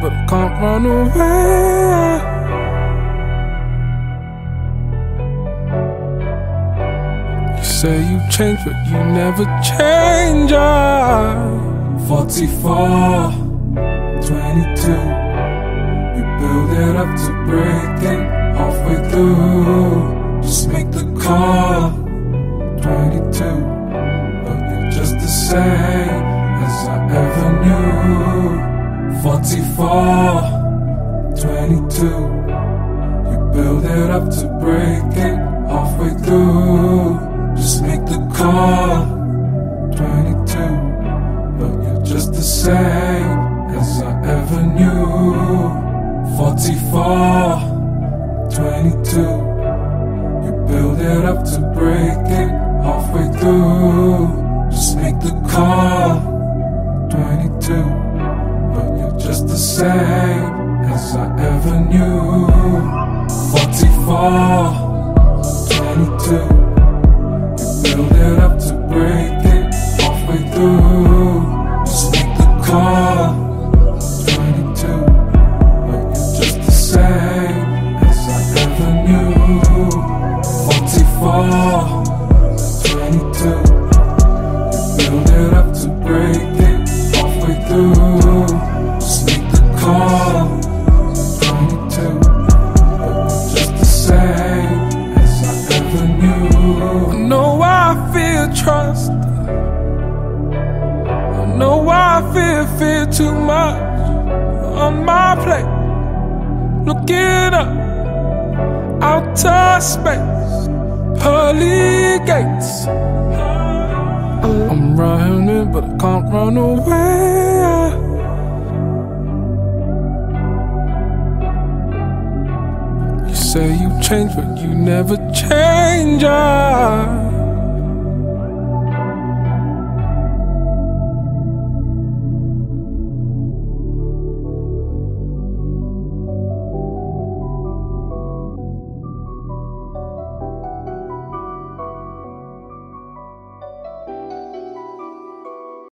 but I can't run away. You say you change, but you never change. I'm 44, 22. You build it up to breaking halfway through. Just make the call, 22. But you're just the same as I ever knew. 44, 22. You build it up to break it halfway through. Just make the call. 22. But you're just the same as I ever knew. 44, 22. You build it up to break it just the same as I ever knew. 44, 22. You build it up to break it halfway through. Just make the call. 22. But you're just the same as I ever knew. 44, 22. You build it up to break it halfway through. Know I feel fear too much on my plate. Looking up, outer space, pearly gates. I'm running, but I can't run away. You say you change, but you never change. I